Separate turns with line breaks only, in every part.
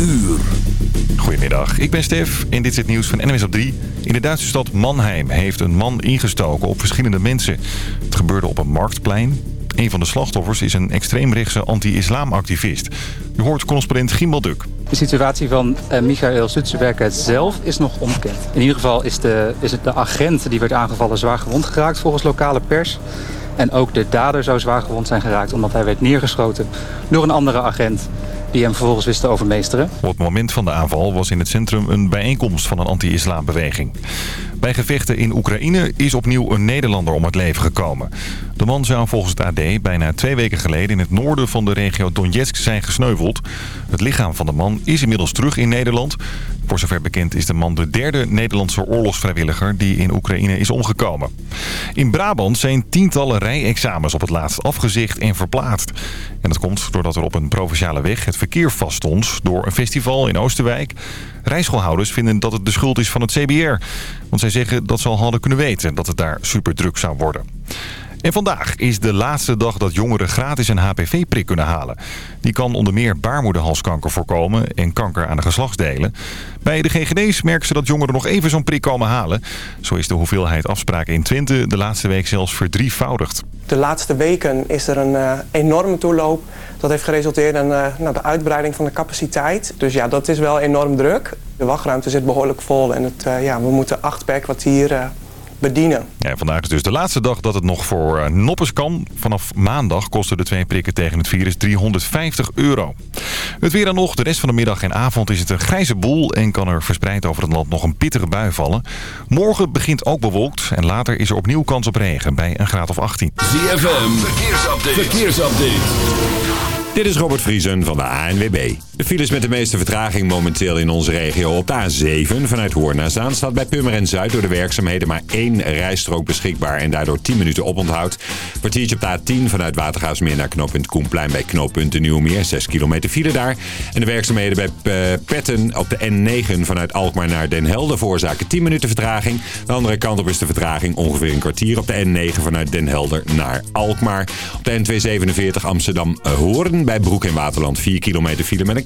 uur. Goedemiddag, ik ben Stef en dit is het nieuws van NMS op 3. In de Duitse stad Mannheim heeft een man ingestoken op verschillende mensen. Het gebeurde op een marktplein. Een van de slachtoffers is een extreemrechtse anti-islamactivist. U hoort correspondent Gimbal Duk.
De situatie van uh, Michael Zutsenberger zelf is nog onbekend. In ieder geval is, de, is het de agent die werd aangevallen zwaar gewond geraakt volgens lokale pers. En ook de dader zou zwaar gewond zijn geraakt omdat hij werd neergeschoten door een andere agent die hem vervolgens wist te overmeesteren.
Op het moment van de aanval was in het centrum een bijeenkomst van een anti-islambeweging. Bij gevechten in Oekraïne is opnieuw een Nederlander om het leven gekomen. De man zou volgens het AD bijna twee weken geleden in het noorden van de regio Donetsk zijn gesneuveld. Het lichaam van de man is inmiddels terug in Nederland. Voor zover bekend is de man de derde Nederlandse oorlogsvrijwilliger die in Oekraïne is omgekomen. In Brabant zijn tientallen rijexamens op het laatst afgezegd en verplaatst. En dat komt doordat er op een provinciale weg het verkeer vaststond door een festival in Oosterwijk. Rijschoolhouders vinden dat het de schuld is van het CBR. Want zij zeggen dat ze al hadden kunnen weten dat het daar super druk zou worden. En vandaag is de laatste dag dat jongeren gratis een HPV-prik kunnen halen. Die kan onder meer baarmoederhalskanker voorkomen en kanker aan de geslachtsdelen. Bij de GGD's merken ze dat jongeren nog even zo'n prik komen halen. Zo is de hoeveelheid afspraken in Twente de laatste week zelfs verdrievoudigd.
De laatste weken is er een uh, enorme toeloop. Dat heeft geresulteerd in uh, nou, de uitbreiding van de capaciteit. Dus ja, dat is wel enorm druk. De wachtruimte zit behoorlijk vol en het, uh, ja, we moeten acht per kwartier bedienen.
Ja, vandaag is dus de laatste dag dat het nog voor uh, noppes kan. Vanaf maandag kosten de twee prikken tegen het virus 350 euro. Het weer dan nog. De rest van de middag en avond is het een grijze boel... en kan er verspreid over het land nog een pittige bui vallen. Morgen begint ook bewolkt en later is er opnieuw kans op regen bij een graad of 18.
ZFM, verkeersupdate. verkeersupdate.
Dit is Robert Vriesen van de ANWB. De files met de meeste vertraging momenteel in onze regio op de A7 vanuit Hoorn naar Zaan staat bij Purmerend Zuid door de werkzaamheden maar één rijstrook beschikbaar en daardoor 10 minuten oponthoud. Kwartiertje op de A10 vanuit Watergaasmeer naar knooppunt Koenplein bij knooppunt de Nieuwmeer, 6 kilometer file daar. En de werkzaamheden bij uh, Petten op de N9 vanuit Alkmaar naar Den Helder veroorzaken 10 minuten vertraging. De andere kant op is de vertraging ongeveer een kwartier op de N9 vanuit Den Helder naar Alkmaar. Op de N247 Amsterdam-Hoorn bij Broek en Waterland 4 kilometer file met een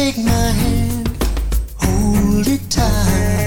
Take my hand, hold it tight.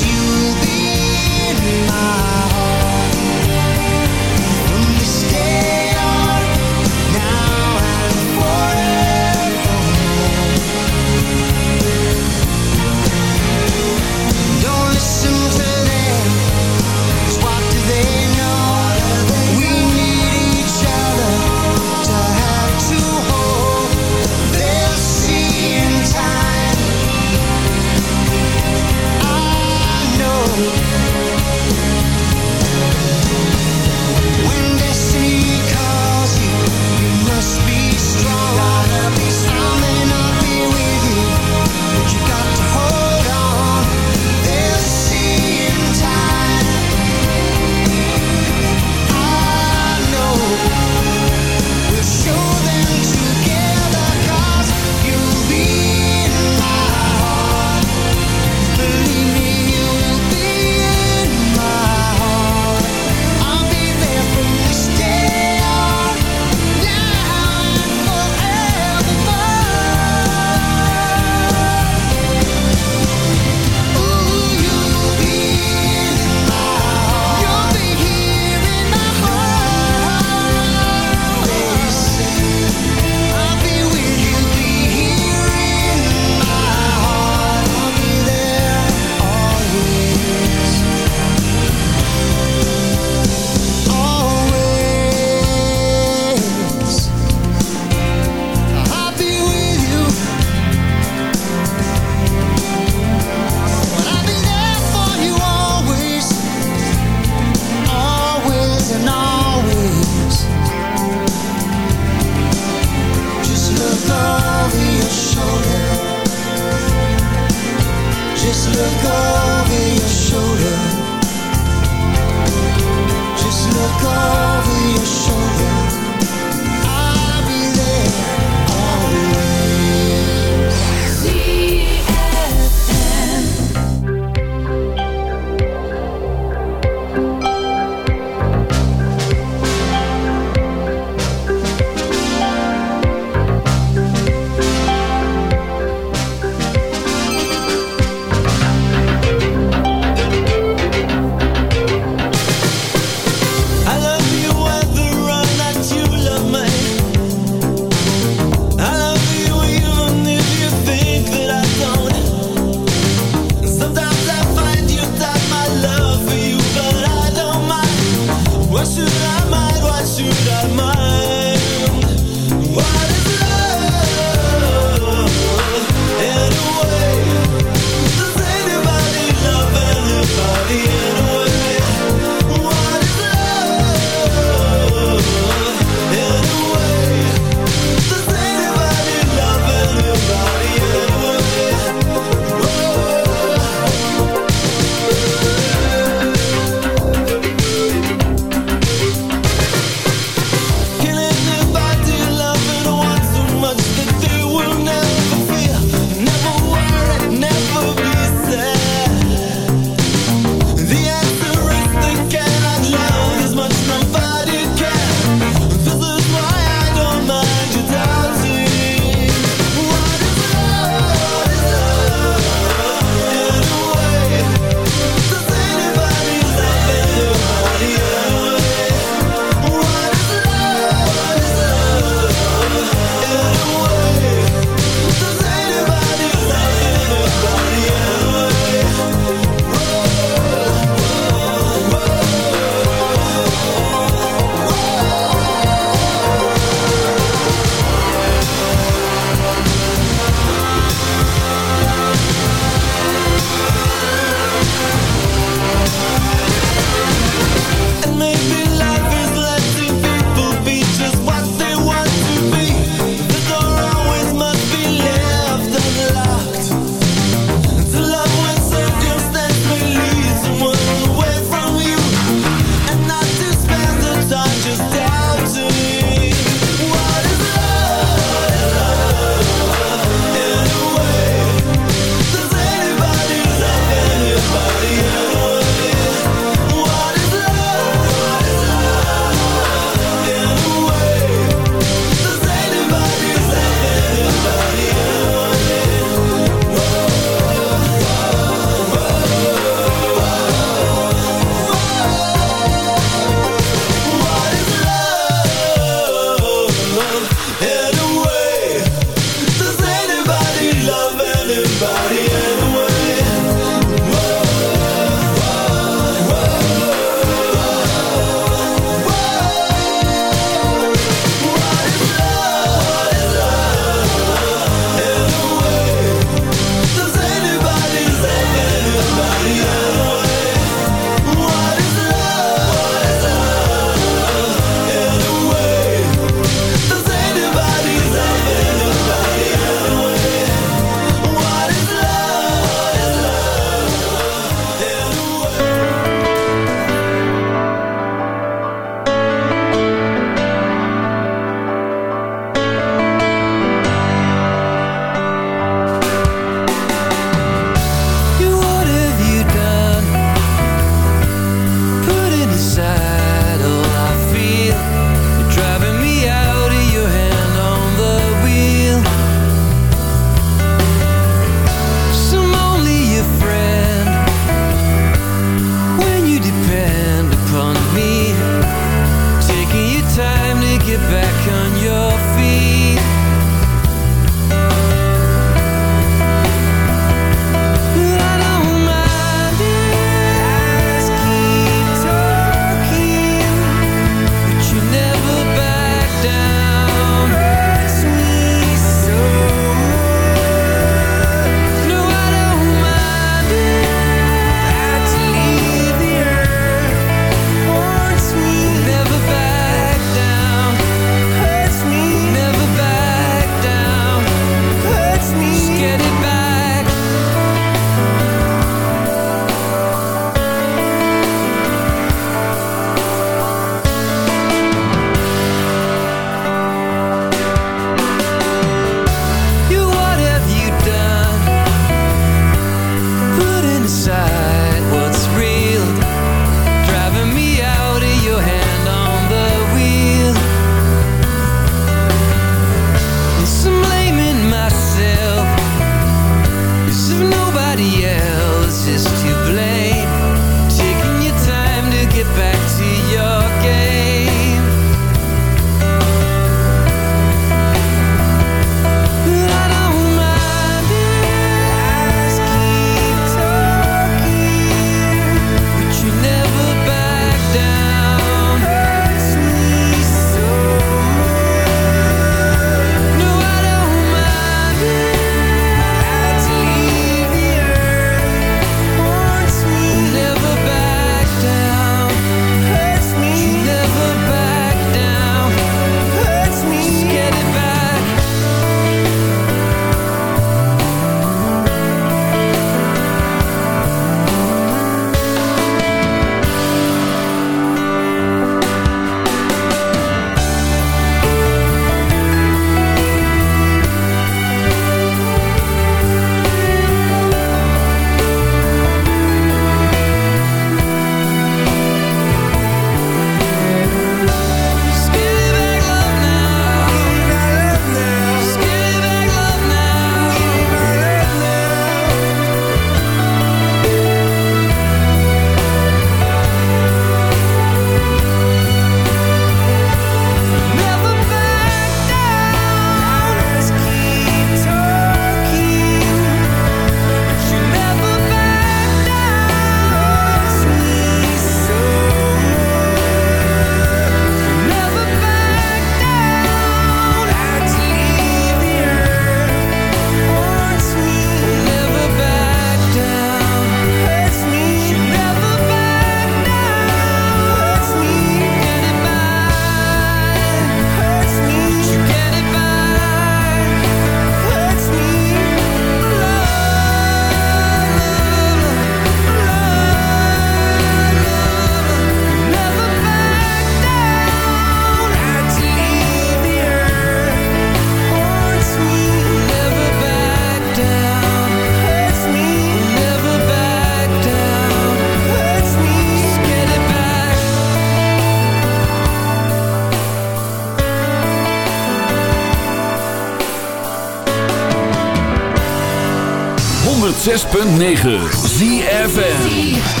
106.9 ZFN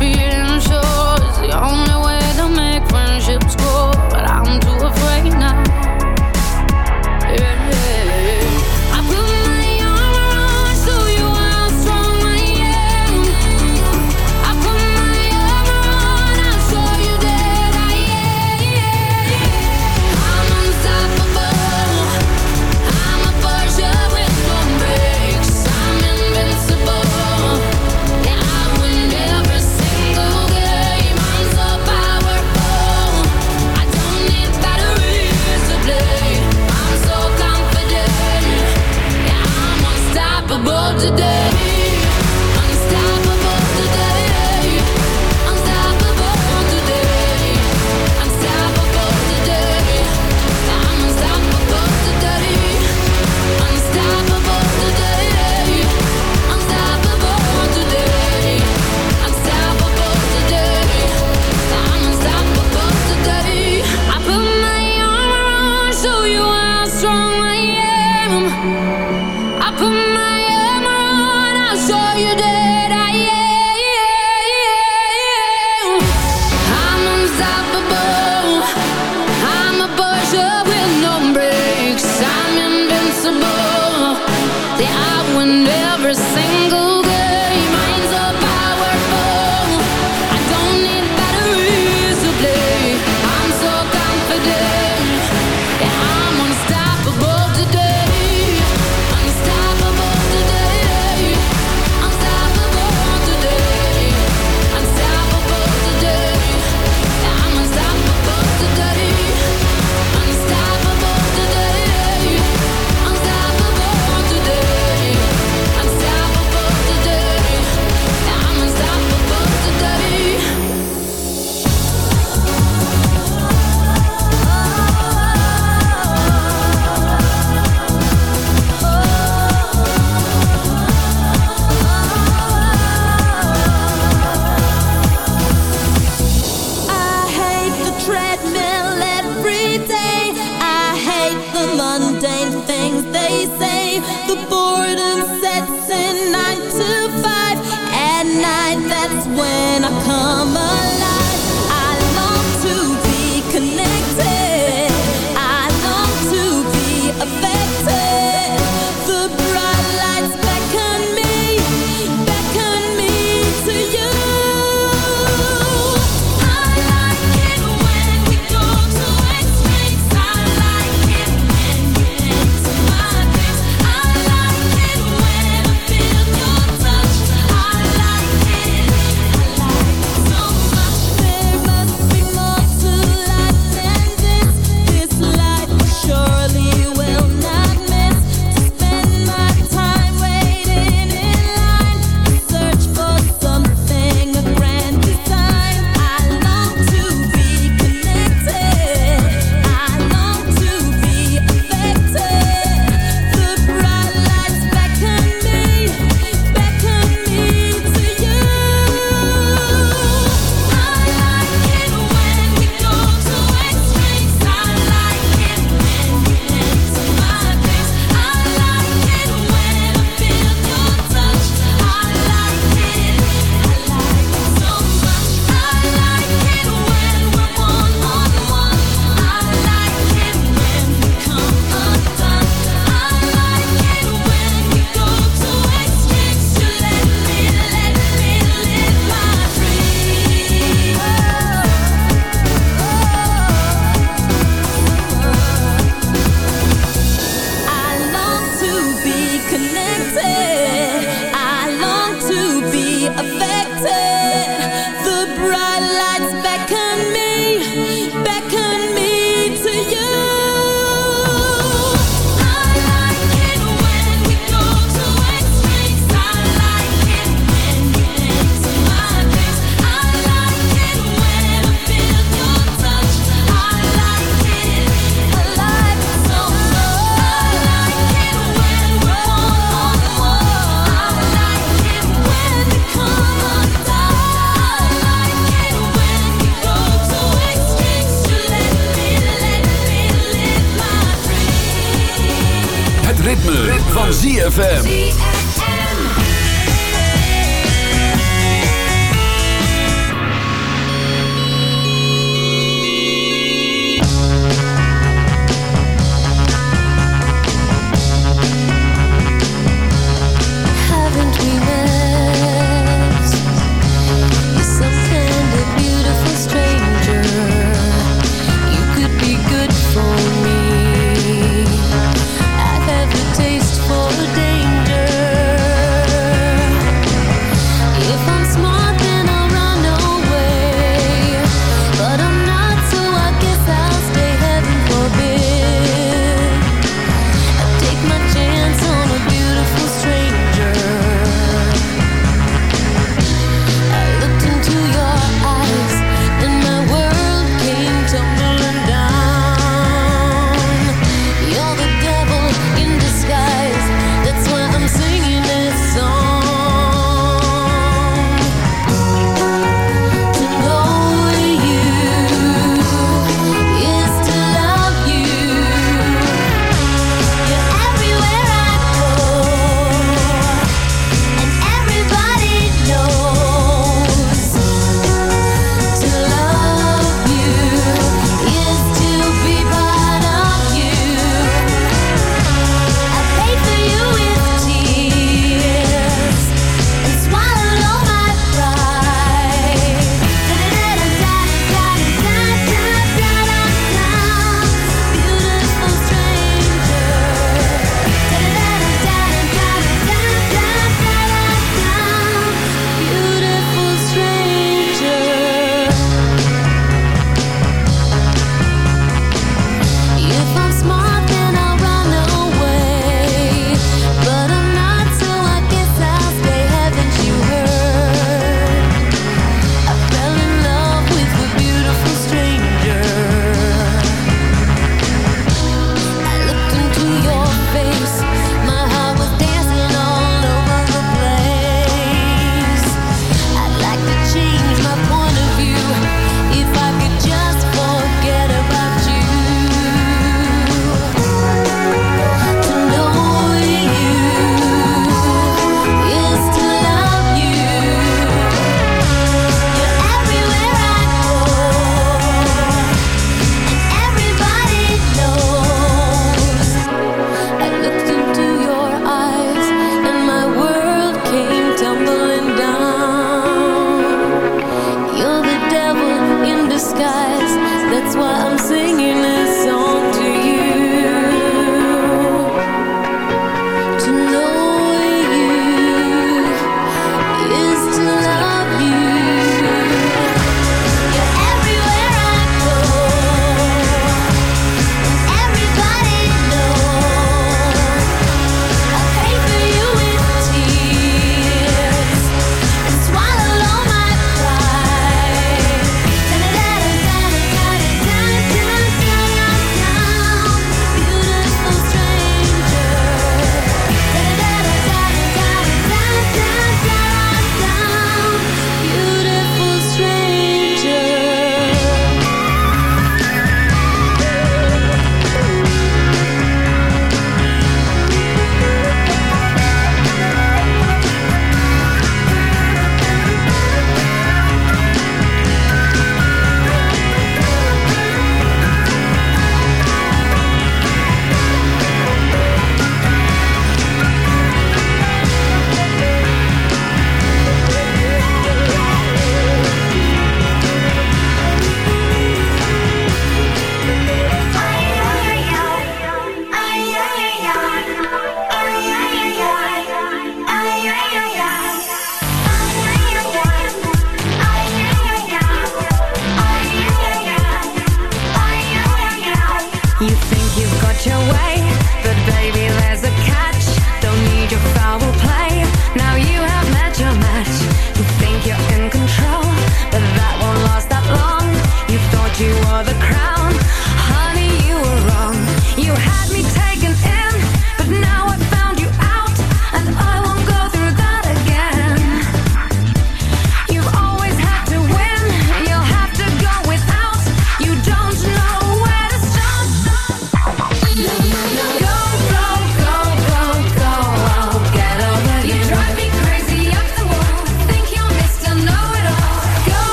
for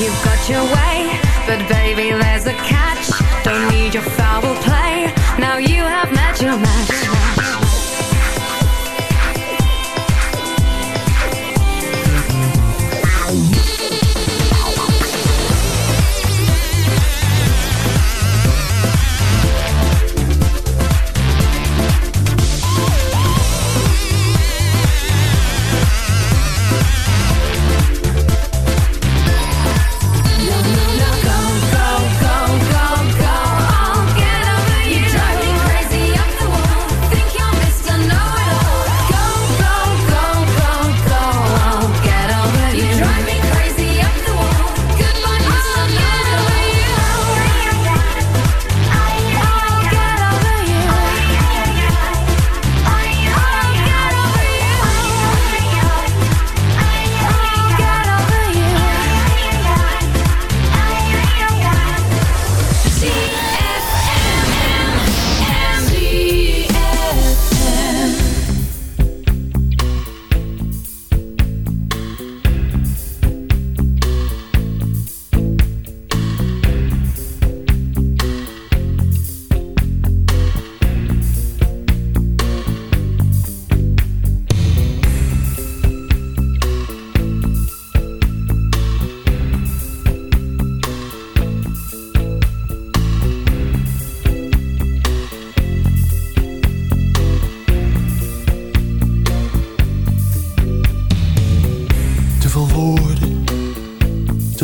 you've got your way. But baby, there's a catch. Don't need your foul play.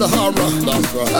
Sahara. That's right.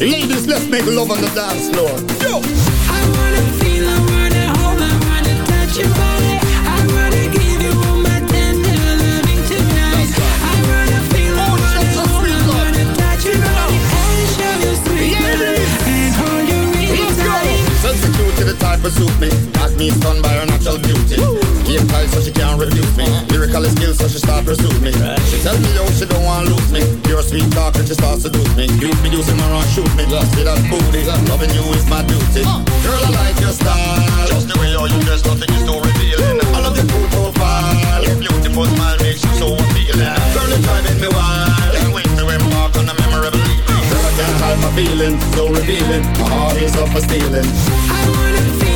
Ladies, let's make love on the dance floor. Yo!
I wanna feel, I wanna hold, I wanna touch your body. I wanna give you all my tender loving tonight. I wanna feel, I oh, wanna hold, I wanna touch your body and show you sweet love and hold you really tight.
Sexy to the type of suit me. Me stunned by her natural beauty. Game tight so she can't refuse me. Lyrical skills so she start pursue me. She tell me yo she don't want lose me. Pure sweet talk and she starts seduce me. You be using her and shoot me. See that booty. Loving you is my duty. Girl I like your style. Just the way you you dress, nothing is too revealing. I love your cool profile. Your beautiful smile makes you so appealing. Girl it's driving me wild. Can't wait to embark on a memorable evening. Girl I can't hide my feelings, so revealing. My heart is up for stealing.
I wanna feel,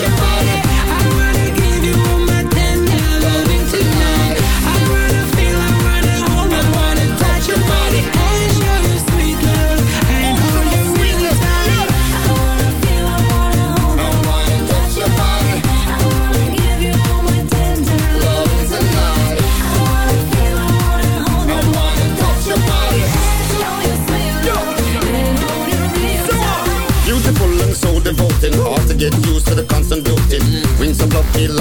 your.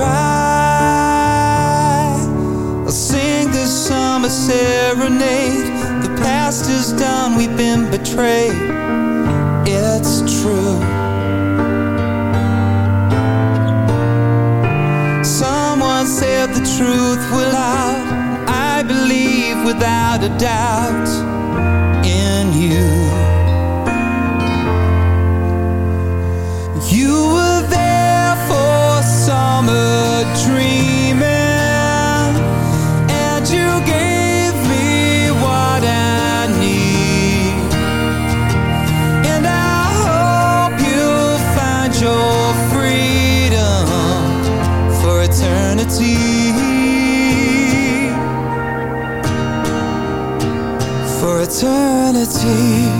try. I'll sing this summer serenade. The past is done, we've been betrayed. It's true. Someone said the truth will out. I believe without a doubt in you. eternity.